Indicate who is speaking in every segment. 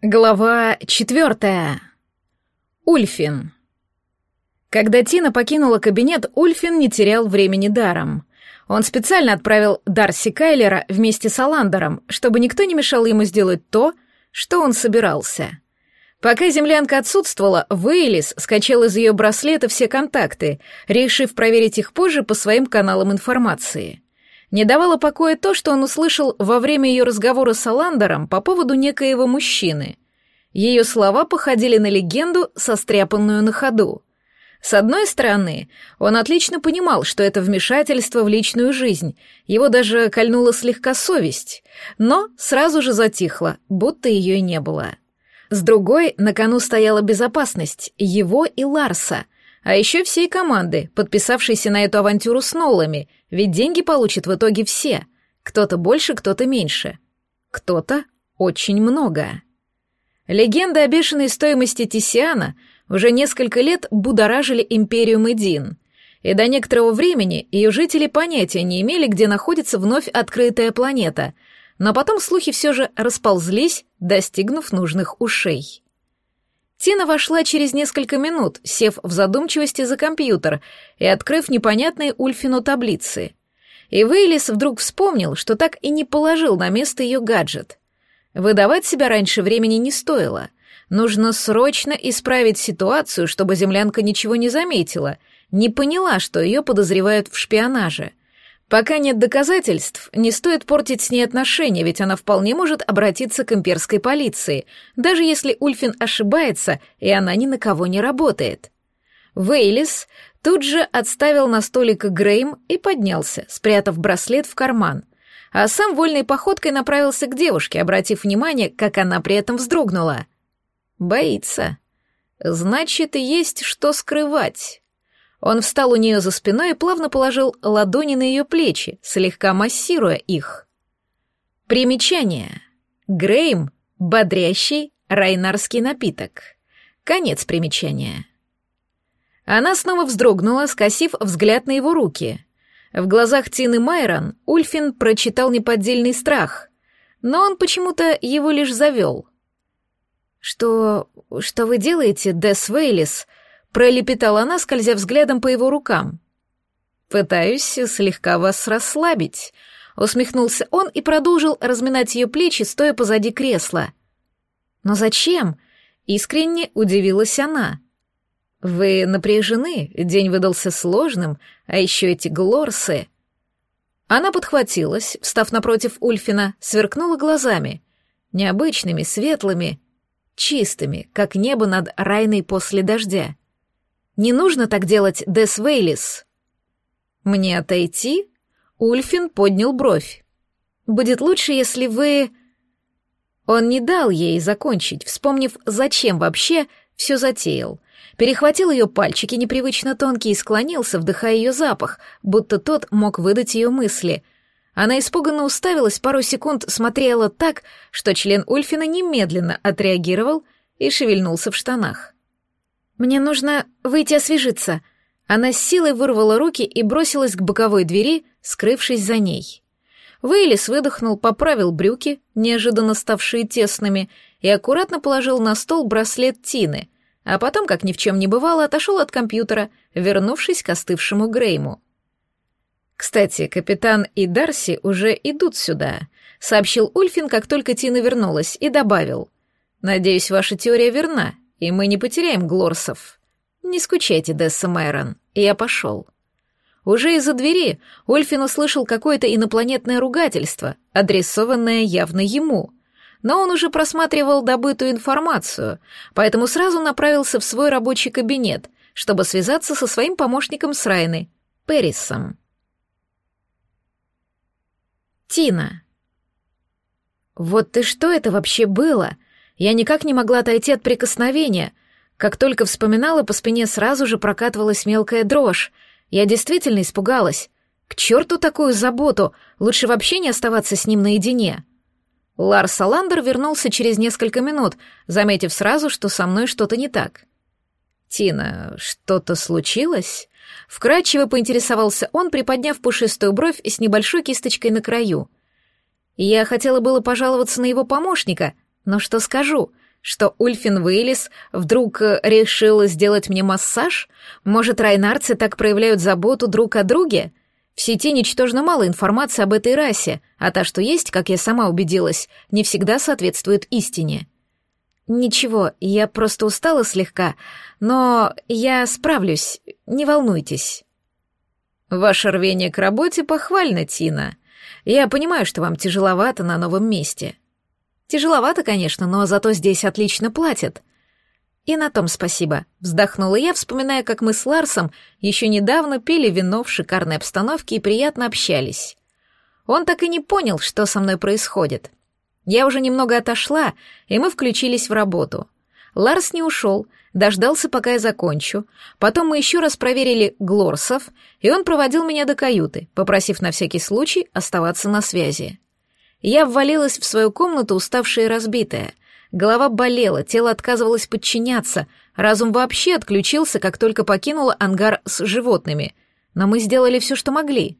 Speaker 1: Глава четвертая. Ульфин. Когда Тина покинула кабинет, Ульфин не терял времени даром. Он специально отправил Дарси Кайлера вместе с Аландером, чтобы никто не мешал ему сделать то, что он собирался. Пока землянка отсутствовала, Вейлис скачал из ее браслета все контакты, решив проверить их позже по своим каналам информации. Не давало покоя то, что он услышал во время ее разговора с Аландером по поводу некоего мужчины. Ее слова походили на легенду, состряпанную на ходу. С одной стороны, он отлично понимал, что это вмешательство в личную жизнь, его даже кольнула слегка совесть, но сразу же затихло, будто ее и не было. С другой, на кону стояла безопасность, его и Ларса — а еще всей команды, подписавшейся на эту авантюру с Нолами, ведь деньги получат в итоге все. Кто-то больше, кто-то меньше. Кто-то очень много. Легенда о бешеной стоимости Тисиана уже несколько лет будоражили империю Медин, и до некоторого времени ее жители понятия не имели, где находится вновь открытая планета, но потом слухи все же расползлись, достигнув нужных ушей. Тина вошла через несколько минут, сев в задумчивости за компьютер и открыв непонятные Ульфину таблицы. И Вейлис вдруг вспомнил, что так и не положил на место ее гаджет. Выдавать себя раньше времени не стоило. Нужно срочно исправить ситуацию, чтобы землянка ничего не заметила, не поняла, что ее подозревают в шпионаже. Пока нет доказательств, не стоит портить с ней отношения, ведь она вполне может обратиться к имперской полиции, даже если Ульфин ошибается, и она ни на кого не работает. Вейлис тут же отставил на столик Грейм и поднялся, спрятав браслет в карман, а сам вольной походкой направился к девушке, обратив внимание, как она при этом вздрогнула. Боится. Значит, есть что скрывать. Он встал у нее за спиной и плавно положил ладони на ее плечи, слегка массируя их. Примечание. Грейм — бодрящий райнарский напиток. Конец примечания. Она снова вздрогнула, скосив взгляд на его руки. В глазах Тины Майрон Ульфин прочитал неподдельный страх, но он почему-то его лишь завел. «Что... что вы делаете, Дес Вейлис?» Пролепетала она, скользя взглядом по его рукам. «Пытаюсь слегка вас расслабить», — усмехнулся он и продолжил разминать ее плечи, стоя позади кресла. «Но зачем?» — искренне удивилась она. «Вы напряжены, день выдался сложным, а еще эти глорсы...» Она подхватилась, встав напротив Ульфина, сверкнула глазами, необычными, светлыми, чистыми, как небо над Райной после дождя. Не нужно так делать, Дес Вейлис. Мне отойти? Ульфин поднял бровь. Будет лучше, если вы... Он не дал ей закончить, вспомнив, зачем вообще все затеял. Перехватил ее пальчики непривычно тонкие и склонился, вдыхая ее запах, будто тот мог выдать ее мысли. Она испуганно уставилась, пару секунд смотрела так, что член Ульфина немедленно отреагировал и шевельнулся в штанах. «Мне нужно выйти освежиться». Она с силой вырвала руки и бросилась к боковой двери, скрывшись за ней. Вейлис выдохнул, поправил брюки, неожиданно ставшие тесными, и аккуратно положил на стол браслет Тины, а потом, как ни в чем не бывало, отошел от компьютера, вернувшись к остывшему Грейму. «Кстати, капитан и Дарси уже идут сюда», — сообщил Ульфин, как только Тина вернулась, и добавил. «Надеюсь, ваша теория верна, и мы не потеряем Глорсов. Не скучайте, Десса Майрон, я пошел. Уже из-за двери Ульфин услышал какое-то инопланетное ругательство, адресованное явно ему. Но он уже просматривал добытую информацию, поэтому сразу направился в свой рабочий кабинет, чтобы связаться со своим помощником с Райной, Перрисом. Тина. «Вот ты что это вообще было?» Я никак не могла отойти от прикосновения. Как только вспоминала, по спине сразу же прокатывалась мелкая дрожь. Я действительно испугалась. К черту такую заботу, лучше вообще не оставаться с ним наедине. Ларс Саландер вернулся через несколько минут, заметив сразу, что со мной что-то не так. «Тина, что-то случилось?» Вкратчиво поинтересовался он, приподняв пушистую бровь с небольшой кисточкой на краю. Я хотела было пожаловаться на его помощника, но что скажу? Что Ульфин Вейлис вдруг э, решил сделать мне массаж? Может, райнарцы так проявляют заботу друг о друге? В сети ничтожно мало информации об этой расе, а та, что есть, как я сама убедилась, не всегда соответствует истине. Ничего, я просто устала слегка, но я справлюсь, не волнуйтесь. Ваше рвение к работе похвально, Тина. Я понимаю, что вам тяжеловато на новом месте. Тяжеловато, конечно, но зато здесь отлично платят. И на том спасибо. Вздохнула я, вспоминая, как мы с Ларсом еще недавно пили вино в шикарной обстановке и приятно общались. Он так и не понял, что со мной происходит. Я уже немного отошла, и мы включились в работу. Ларс не ушел, дождался, пока я закончу. Потом мы еще раз проверили Глорсов, и он проводил меня до каюты, попросив на всякий случай оставаться на связи. Я ввалилась в свою комнату, уставшая и разбитая. Голова болела, тело отказывалось подчиняться, разум вообще отключился, как только покинула ангар с животными. Но мы сделали все, что могли.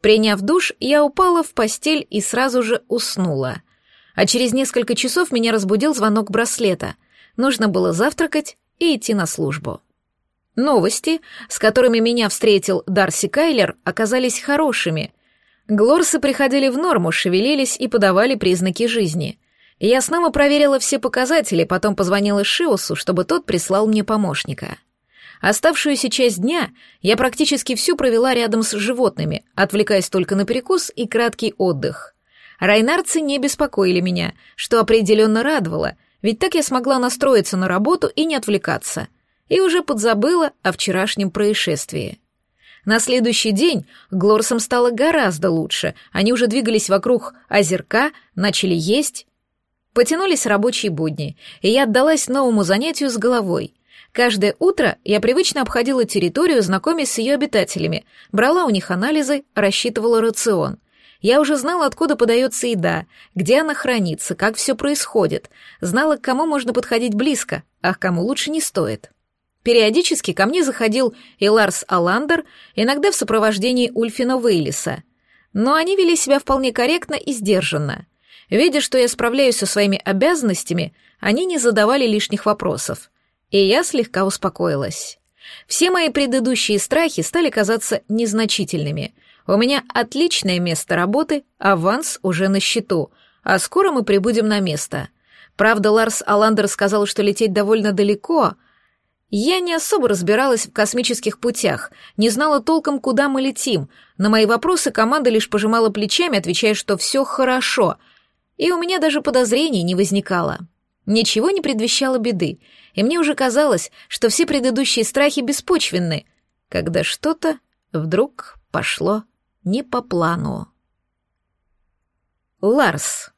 Speaker 1: Приняв душ, я упала в постель и сразу же уснула. А через несколько часов меня разбудил звонок браслета. Нужно было завтракать и идти на службу. Новости, с которыми меня встретил Дарси Кайлер, оказались хорошими — Глорсы приходили в норму, шевелились и подавали признаки жизни. Я снова проверила все показатели, потом позвонила Шиосу, чтобы тот прислал мне помощника. Оставшуюся часть дня я практически всю провела рядом с животными, отвлекаясь только на перекус и краткий отдых. Райнарцы не беспокоили меня, что определенно радовало, ведь так я смогла настроиться на работу и не отвлекаться, и уже подзабыла о вчерашнем происшествии. На следующий день Глорсам стало гораздо лучше. Они уже двигались вокруг озерка, начали есть. Потянулись рабочие будни, и я отдалась новому занятию с головой. Каждое утро я привычно обходила территорию, знакомясь с ее обитателями, брала у них анализы, рассчитывала рацион. Я уже знала, откуда подается еда, где она хранится, как все происходит, знала, к кому можно подходить близко, а к кому лучше не стоит. Периодически ко мне заходил и Ларс Аландер, иногда в сопровождении Ульфина Вейлиса. Но они вели себя вполне корректно и сдержанно. Видя, что я справляюсь со своими обязанностями, они не задавали лишних вопросов. И я слегка успокоилась. Все мои предыдущие страхи стали казаться незначительными. У меня отличное место работы, аванс уже на счету, а скоро мы прибудем на место. Правда, Ларс Аландер сказал, что лететь довольно далеко — я не особо разбиралась в космических путях, не знала толком, куда мы летим. На мои вопросы команда лишь пожимала плечами, отвечая, что все хорошо. И у меня даже подозрений не возникало. Ничего не предвещало беды, и мне уже казалось, что все предыдущие страхи беспочвенны, когда что-то вдруг пошло не по плану. Ларс.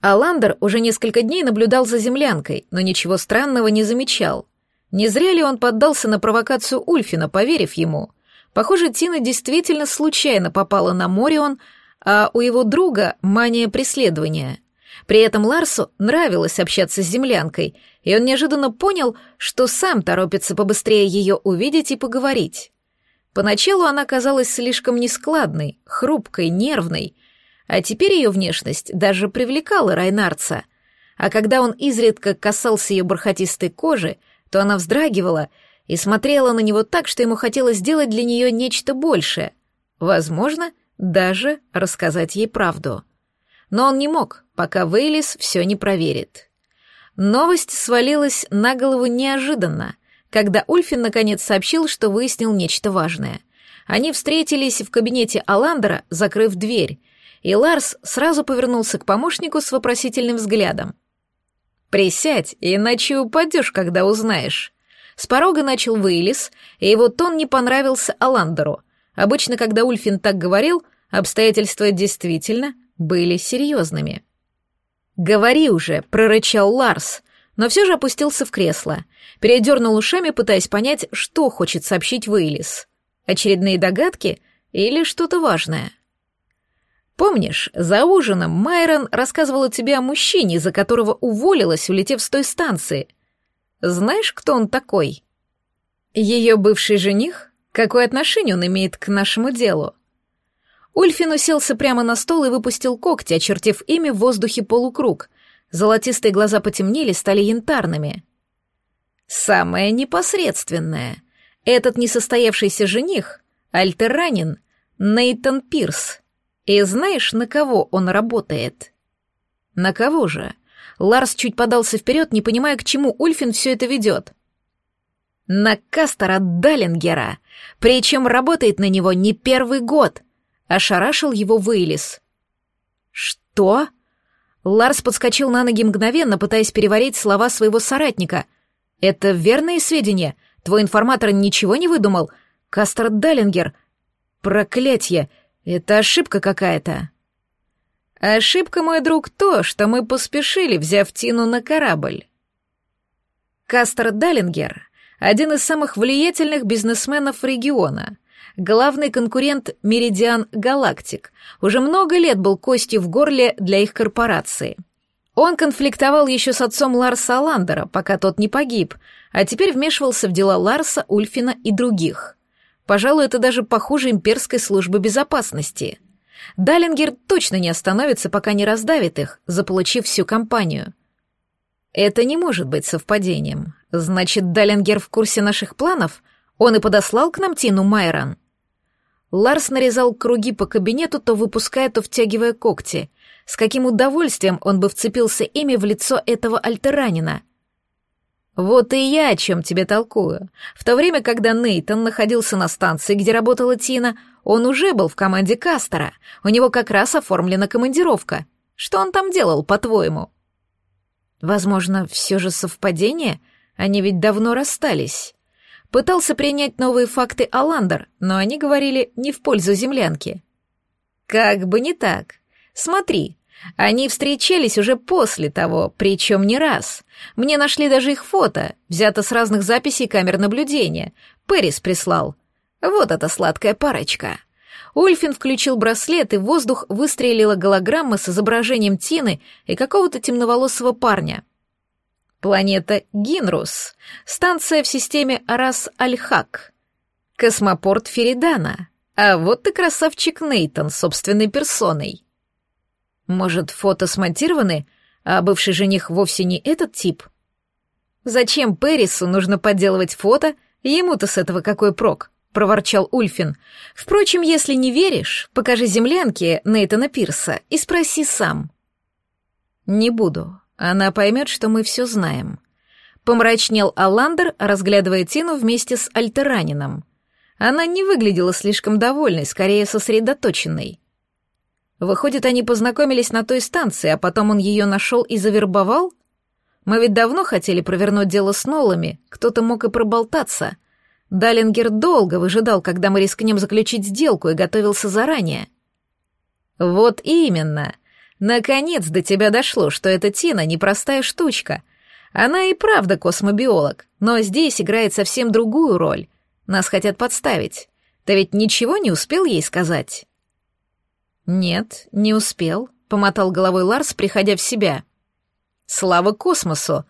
Speaker 1: Аландер уже несколько дней наблюдал за землянкой, но ничего странного не замечал. Не зря ли он поддался на провокацию Ульфина, поверив ему? Похоже, Тина действительно случайно попала на Морион, а у его друга мания преследования. При этом Ларсу нравилось общаться с землянкой, и он неожиданно понял, что сам торопится побыстрее ее увидеть и поговорить. Поначалу она казалась слишком нескладной, хрупкой, нервной, а теперь ее внешность даже привлекала Райнарца. А когда он изредка касался ее бархатистой кожи, то она вздрагивала и смотрела на него так, что ему хотелось сделать для нее нечто большее. Возможно, даже рассказать ей правду. Но он не мог, пока Вейлис все не проверит. Новость свалилась на голову неожиданно, когда Ульфин наконец сообщил, что выяснил нечто важное. Они встретились в кабинете Аландера, закрыв дверь, и Ларс сразу повернулся к помощнику с вопросительным взглядом. «Присядь, иначе упадешь, когда узнаешь». С порога начал Вейлис, и его тон не понравился Аландеру. Обычно, когда Ульфин так говорил, обстоятельства действительно были серьезными. «Говори уже», — прорычал Ларс, но все же опустился в кресло, передернул ушами, пытаясь понять, что хочет сообщить Вейлис. Очередные догадки или что-то важное? Помнишь, за ужином Майрон рассказывала тебе о мужчине, за которого уволилась, улетев с той станции? Знаешь, кто он такой? Ее бывший жених? Какое отношение он имеет к нашему делу? Ульфин уселся прямо на стол и выпустил когти, очертив ими в воздухе полукруг. Золотистые глаза потемнели, стали янтарными. Самое непосредственное. Этот несостоявшийся жених — альтерранин Нейтан Пирс. И знаешь, на кого он работает? На кого же? Ларс чуть подался вперед, не понимая, к чему Ульфин все это ведет. На Кастера Даллингера, причем работает на него не первый год. Ошарашил его Вейлис. Что? Ларс подскочил на ноги мгновенно, пытаясь переварить слова своего соратника. «Это верные сведения? Твой информатор ничего не выдумал? Кастер Даллингер? Проклятье! Это ошибка какая-то!» «Ошибка, мой друг, то, что мы поспешили, взяв Тину на корабль». Кастер Даллингер — один из самых влиятельных бизнесменов региона — главный конкурент Меридиан Галактик, уже много лет был костью в горле для их корпорации. Он конфликтовал еще с отцом Ларса Ландера, пока тот не погиб, а теперь вмешивался в дела Ларса, Ульфина и других. Пожалуй, это даже похуже имперской службы безопасности. Даллингер точно не остановится, пока не раздавит их, заполучив всю компанию. Это не может быть совпадением. Значит, Даллингер в курсе наших планов? Он и подослал к нам Тину Майрон. Ларс нарезал круги по кабинету, то выпуская, то втягивая когти. С каким удовольствием он бы вцепился ими в лицо этого альтеранина. Вот и я о чем тебе толкую. В то время, когда Нейтон находился на станции, где работала Тина, он уже был в команде Кастера. У него как раз оформлена командировка. Что он там делал, по-твоему? Возможно, все же совпадение? Они ведь давно расстались. Пытался принять новые факты Аландер, но они говорили не в пользу землянки. Как бы не так. Смотри, они встречались уже после того, причем не раз. Мне нашли даже их фото, взято с разных записей камер наблюдения. Пэрис прислал. Вот эта сладкая парочка. Ульфин включил браслет, и в воздух выстрелила голограмма с изображением Тины и какого-то темноволосого парня. Планета Гинрус. Станция в системе Арас-Аль-Хак. Космопорт Феридана. А вот ты красавчик Нейтон собственной персоной. Может, фото смонтированы, а бывший жених вовсе не этот тип? Зачем Пэрису нужно подделывать фото, ему-то с этого какой прок? — проворчал Ульфин. «Впрочем, если не веришь, покажи землянке Нейтана Пирса и спроси сам». «Не буду. Она поймет, что мы все знаем. Помрачнел Аландер, разглядывая Тину вместе с Альтеранином. Она не выглядела слишком довольной, скорее сосредоточенной. Выходит, они познакомились на той станции, а потом он ее нашел и завербовал? Мы ведь давно хотели провернуть дело с Нолами, кто-то мог и проболтаться. Даллингер долго выжидал, когда мы рискнем заключить сделку, и готовился заранее. Вот именно — Наконец до тебя дошло, что эта Тина непростая штучка. Она и правда космобиолог, но здесь играет совсем другую роль. Нас хотят подставить. Ты ведь ничего не успел ей сказать? Нет, не успел, помотал головой Ларс, приходя в себя. Слава космосу!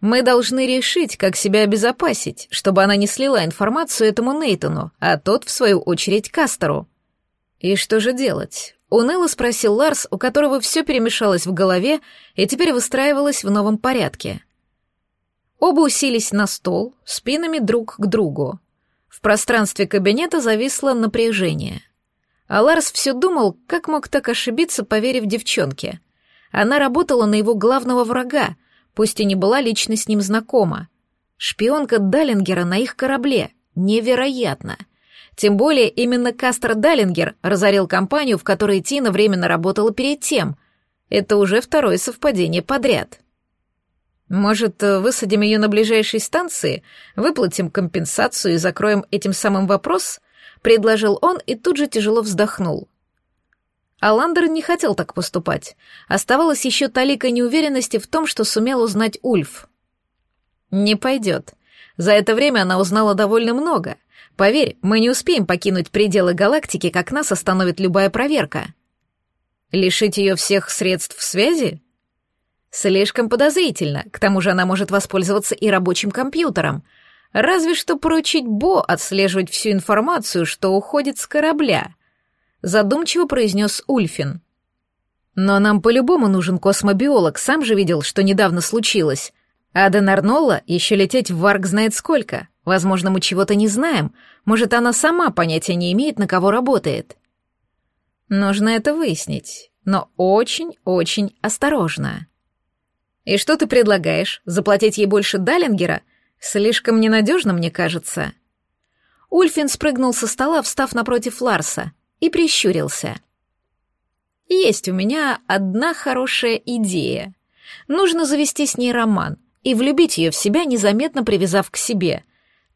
Speaker 1: Мы должны решить, как себя обезопасить, чтобы она не слила информацию этому Нейтону, а тот, в свою очередь, Кастеру. И что же делать? Уныло спросил Ларс, у которого все перемешалось в голове и теперь выстраивалось в новом порядке. Оба уселись на стол, спинами друг к другу. В пространстве кабинета зависло напряжение. А Ларс все думал, как мог так ошибиться, поверив девчонке. Она работала на его главного врага, пусть и не была лично с ним знакома. Шпионка Даллингера на их корабле. Невероятно. Тем более именно Кастер Даллингер разорил компанию, в которой Тина временно работала перед тем. Это уже второе совпадение подряд. Может, высадим ее на ближайшей станции, выплатим компенсацию и закроем этим самым вопрос? Предложил он и тут же тяжело вздохнул. Аландер не хотел так поступать. Оставалось еще талика неуверенности в том, что сумел узнать Ульф. Не пойдет. За это время она узнала довольно много — Поверь, мы не успеем покинуть пределы галактики, как нас остановит любая проверка. Лишить ее всех средств связи? Слишком подозрительно, к тому же она может воспользоваться и рабочим компьютером. Разве что поручить Бо отслеживать всю информацию, что уходит с корабля. Задумчиво произнес Ульфин. Но нам по-любому нужен космобиолог, сам же видел, что недавно случилось. А до Нарнолла еще лететь в Варг знает сколько. Возможно, мы чего-то не знаем. Может, она сама понятия не имеет, на кого работает. Нужно это выяснить, но очень-очень осторожно. И что ты предлагаешь? Заплатить ей больше Даллингера? Слишком ненадежно, мне кажется. Ульфин спрыгнул со стола, встав напротив Ларса, и прищурился. Есть у меня одна хорошая идея. Нужно завести с ней роман и влюбить ее в себя, незаметно привязав к себе.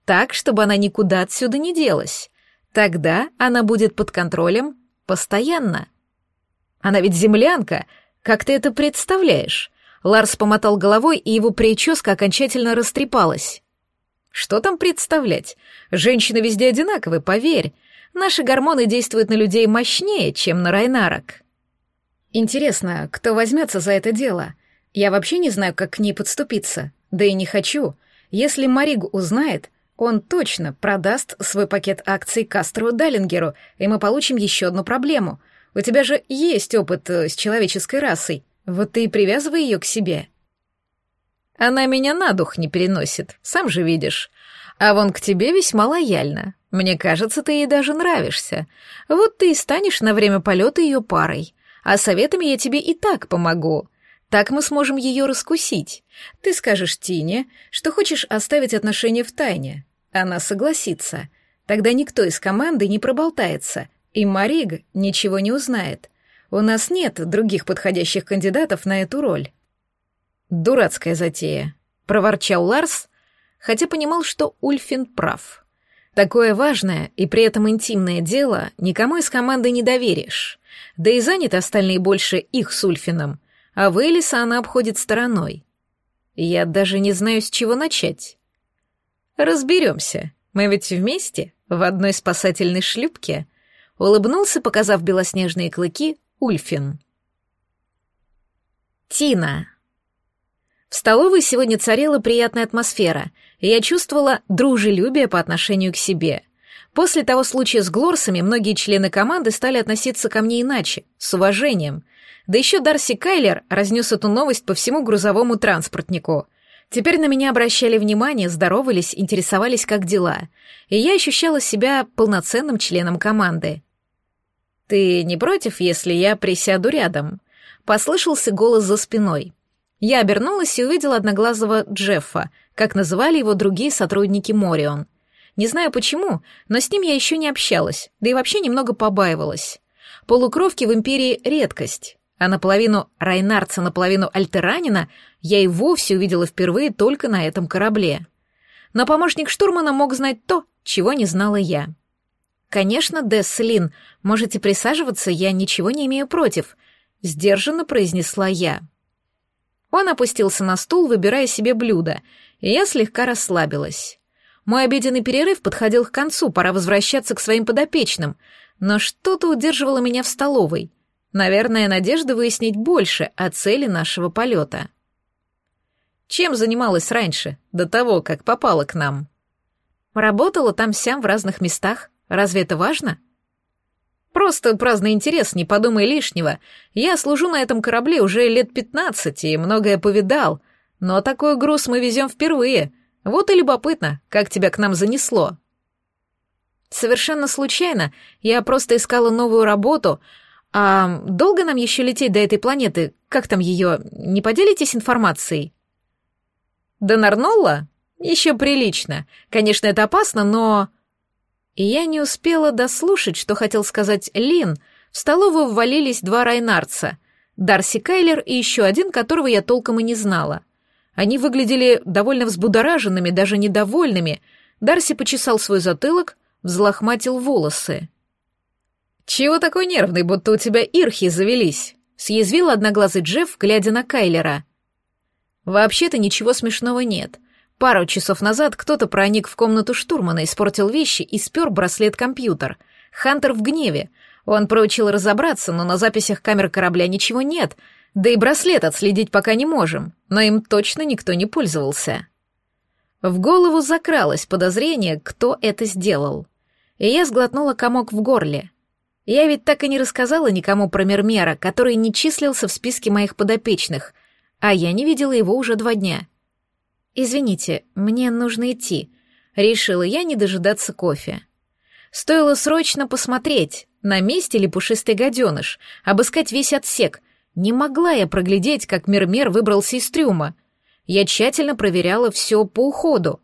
Speaker 1: Так, чтобы она никуда отсюда не делась. Тогда она будет под контролем постоянно. Она ведь землянка, как ты это представляешь? Ларс помотал головой, и его прическа окончательно растрепалась. Что там представлять? Женщины везде одинаковы, поверь. Наши гормоны действуют на людей мощнее, чем на райнарок. Интересно, кто возьмется за это дело? Я вообще не знаю, как к ней подступиться. Да и не хочу. Если Мариг узнает, он точно продаст свой пакет акций Кастру Даллингеру, и мы получим еще одну проблему. У тебя же есть опыт э, с человеческой расой. Вот ты и привязывай ее к себе. Она меня на дух не переносит, сам же видишь. А вон к тебе весьма лояльна. Мне кажется, ты ей даже нравишься. Вот ты и станешь на время полета ее парой. А советами я тебе и так помогу. Так мы сможем ее раскусить. Ты скажешь Тине, что хочешь оставить отношения в тайне. Она согласится. Тогда никто из команды не проболтается, и Мариг ничего не узнает. У нас нет других подходящих кандидатов на эту роль. Дурацкая затея, проворчал Ларс, хотя понимал, что Ульфин прав. Такое важное и при этом интимное дело никому из команды не доверишь. Да и заняты остальные больше их с Ульфином, а Вейлиса она обходит стороной. Я даже не знаю, с чего начать. Разберемся. Мы ведь вместе, в одной спасательной шлюпке. Улыбнулся, показав белоснежные клыки, Ульфин. Тина. В столовой сегодня царила приятная атмосфера, и я чувствовала дружелюбие по отношению к себе. После того случая с Глорсами многие члены команды стали относиться ко мне иначе, с уважением. Да еще Дарси Кайлер разнес эту новость по всему грузовому транспортнику. Теперь на меня обращали внимание, здоровались, интересовались, как дела, и я ощущала себя полноценным членом команды. «Ты не против, если я присяду рядом?» Послышался голос за спиной. Я обернулась и увидела одноглазого Джеффа, как называли его другие сотрудники Морион. Не знаю почему, но с ним я еще не общалась, да и вообще немного побаивалась. Полукровки в Империи — редкость, а наполовину Райнарца, наполовину Альтеранина я и вовсе увидела впервые только на этом корабле. Но помощник штурмана мог знать то, чего не знала я. «Конечно, Десслин, можете присаживаться, я ничего не имею против», — сдержанно произнесла я. Он опустился на стул, выбирая себе блюдо, и я слегка расслабилась. Мой обеденный перерыв подходил к концу, пора возвращаться к своим подопечным, но что-то удерживало меня в столовой. Наверное, надежда выяснить больше о цели нашего полета. Чем занималась раньше, до того, как попала к нам? Работала там-сям в разных местах, Разве это важно? Просто праздный интерес, не подумай лишнего. Я служу на этом корабле уже лет пятнадцать и многое повидал, но такой груз мы везем впервые. Вот и любопытно, как тебя к нам занесло. Совершенно случайно. Я просто искала новую работу. А долго нам еще лететь до этой планеты? Как там ее? Не поделитесь информацией? До Нарнолла? Еще прилично. Конечно, это опасно, но... И я не успела дослушать, что хотел сказать Лин. В столовую ввалились два райнарца. Дарси Кайлер и еще один, которого я толком и не знала. Они выглядели довольно взбудораженными, даже недовольными. Дарси почесал свой затылок, взлохматил волосы. «Чего такой нервный, будто у тебя ирхи завелись?» — съязвил одноглазый Джефф, глядя на Кайлера. «Вообще-то ничего смешного нет. Пару часов назад кто-то проник в комнату штурмана, испортил вещи и спер браслет-компьютер. Хантер в гневе. Он проучил разобраться, но на записях камер корабля ничего нет, да и браслет отследить пока не можем, но им точно никто не пользовался. В голову закралось подозрение, кто это сделал. И я сглотнула комок в горле. Я ведь так и не рассказала никому про Мермера, который не числился в списке моих подопечных, а я не видела его уже два дня. «Извините, мне нужно идти», — решила я не дожидаться кофе. Стоило срочно посмотреть, на месте ли пушистый гаденыш, обыскать весь отсек. Не могла я проглядеть, как Мермер выбрался из трюма. Я тщательно проверяла все по уходу.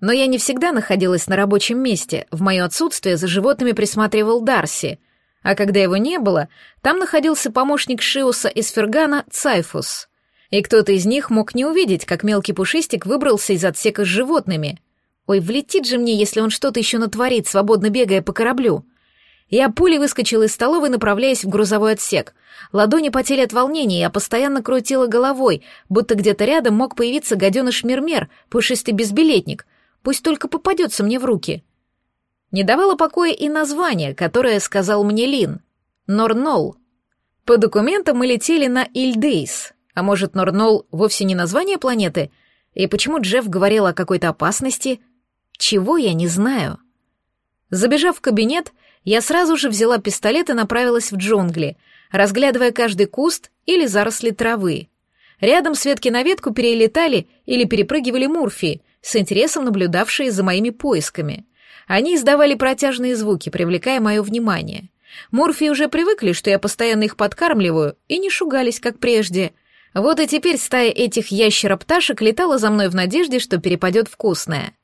Speaker 1: Но я не всегда находилась на рабочем месте, в мое отсутствие за животными присматривал Дарси, а когда его не было, там находился помощник Шиуса из Фергана Цайфус. И кто-то из них мог не увидеть, как мелкий пушистик выбрался из отсека с животными. Ой, влетит же мне, если он что-то еще натворит, свободно бегая по кораблю. Я пулей выскочила из столовой, направляясь в грузовой отсек. Ладони потели от волнения, я постоянно крутила головой, будто где-то рядом мог появиться гаденыш Мермер, пушистый безбилетник. Пусть только попадется мне в руки. Не давало покоя и название, которое сказал мне Лин. Норнол. По документам мы летели на Ильдейс. А может, Норнол вовсе не название планеты? И почему Джефф говорил о какой-то опасности? Чего я не знаю. Забежав в кабинет, я сразу же взяла пистолет и направилась в джунгли, разглядывая каждый куст или заросли травы. Рядом с ветки на ветку перелетали или перепрыгивали мурфи, с интересом наблюдавшие за моими поисками. Они издавали протяжные звуки, привлекая мое внимание. Мурфи уже привыкли, что я постоянно их подкармливаю, и не шугались, как прежде. Вот и теперь стая этих ящеропташек летала за мной в надежде, что перепадет вкусное.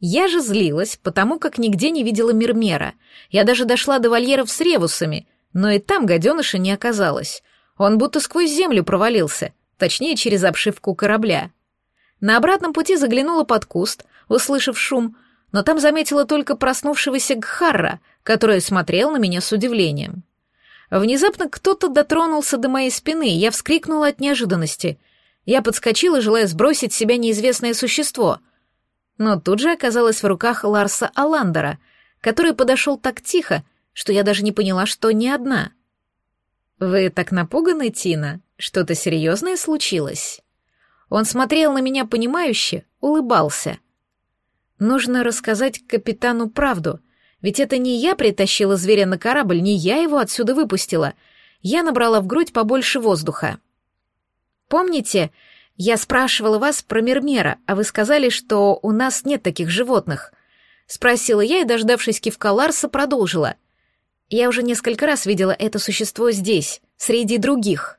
Speaker 1: Я же злилась, потому как нигде не видела Мирмера. Я даже дошла до вольеров с ревусами, но и там гаденыша не оказалось. Он будто сквозь землю провалился, точнее, через обшивку корабля. На обратном пути заглянула под куст, услышав шум, но там заметила только проснувшегося Гхарра, который смотрел на меня с удивлением. Внезапно кто-то дотронулся до моей спины, я вскрикнула от неожиданности. Я подскочила, желая сбросить с себя неизвестное существо, но тут же оказалась в руках Ларса Аландера, который подошел так тихо, что я даже не поняла, что не одна. «Вы так напуганы, Тина? Что-то серьезное случилось?» Он смотрел на меня понимающе, улыбался. «Нужно рассказать капитану правду, ведь это не я притащила зверя на корабль, не я его отсюда выпустила. Я набрала в грудь побольше воздуха. Помните, я спрашивала вас про Мермера, а вы сказали, что у нас нет таких животных. Спросила я и, дождавшись кивка Ларса, продолжила. Я уже несколько раз видела это существо здесь, среди других.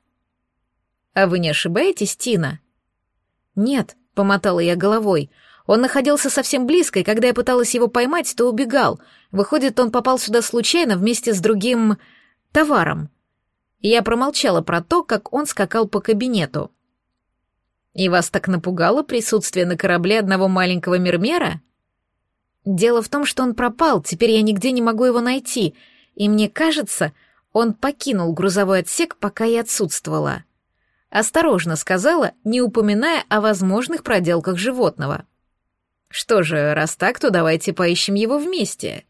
Speaker 1: А вы не ошибаетесь, Тина? Нет, помотала я головой. Он находился совсем близко, и когда я пыталась его поймать, то убегал. Выходит, он попал сюда случайно вместе с другим... товаром. Я промолчала про то, как он скакал по кабинету. И вас так напугало присутствие на корабле одного маленького мермера? Дело в том, что он пропал, теперь я нигде не могу его найти, и мне кажется, он покинул грузовой отсек, пока я отсутствовала. Осторожно сказала, не упоминая о возможных проделках животного. Что же, раз так, то давайте поищем его вместе,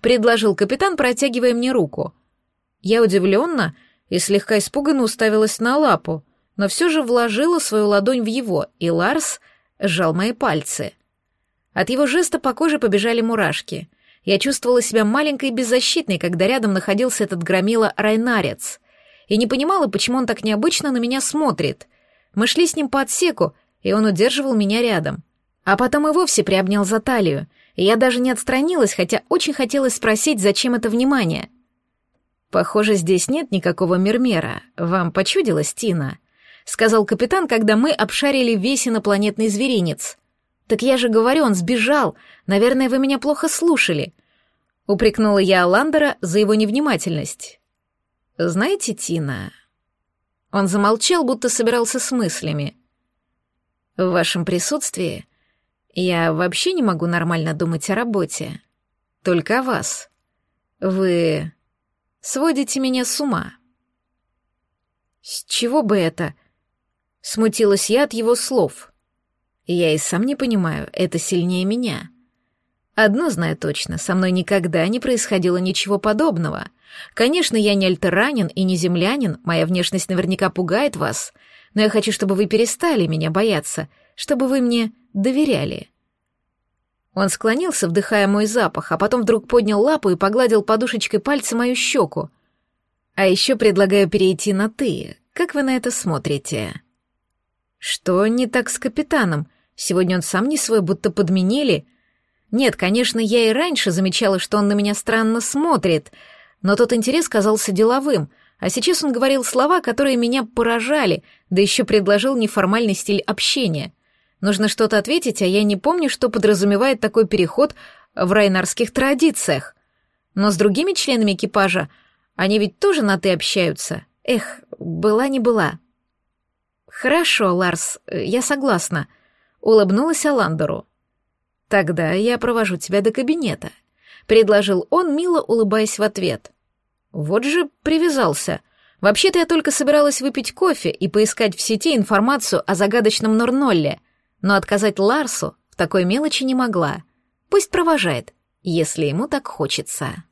Speaker 1: предложил капитан, протягивая мне руку. Я удивленно и слегка испуганно уставилась на лапу, но все же вложила свою ладонь в его, и Ларс сжал мои пальцы. От его жеста по коже побежали мурашки. Я чувствовала себя маленькой и беззащитной, когда рядом находился этот громила Райнарец, и не понимала, почему он так необычно на меня смотрит. Мы шли с ним по отсеку, и он удерживал меня рядом. А потом и вовсе приобнял за талию, я даже не отстранилась, хотя очень хотелось спросить, зачем это внимание. «Похоже, здесь нет никакого Мермера. Вам почудилось, Тина?» — сказал капитан, когда мы обшарили весь инопланетный зверинец. «Так я же говорю, он сбежал. Наверное, вы меня плохо слушали». Упрекнула я Аландера за его невнимательность. «Знаете, Тина...» Он замолчал, будто собирался с мыслями. «В вашем присутствии я вообще не могу нормально думать о работе. Только о вас. Вы сводите меня с ума». «С чего бы это?» Смутилась я от его слов. Я и сам не понимаю, это сильнее меня. Одно знаю точно, со мной никогда не происходило ничего подобного. Конечно, я не альтеранин и не землянин, моя внешность наверняка пугает вас, но я хочу, чтобы вы перестали меня бояться, чтобы вы мне доверяли. Он склонился, вдыхая мой запах, а потом вдруг поднял лапу и погладил подушечкой пальца мою щеку. А еще предлагаю перейти на «ты». Как вы на это смотрите? Что не так с капитаном? Сегодня он сам не свой, будто подменили. Нет, конечно, я и раньше замечала, что он на меня странно смотрит, но тот интерес казался деловым, а сейчас он говорил слова, которые меня поражали, да еще предложил неформальный стиль общения. Нужно что-то ответить, а я не помню, что подразумевает такой переход в райнарских традициях. Но с другими членами экипажа они ведь тоже на «ты» общаются. Эх, была не была. Хорошо, Ларс, я согласна. Улыбнулась Аландеру. Тогда я провожу тебя до кабинета. Предложил он, мило улыбаясь в ответ. Вот же привязался. Вообще-то я только собиралась выпить кофе и поискать в сети информацию о загадочном Норнолле, но отказать Ларсу в такой мелочи не могла. Пусть провожает, если ему так хочется.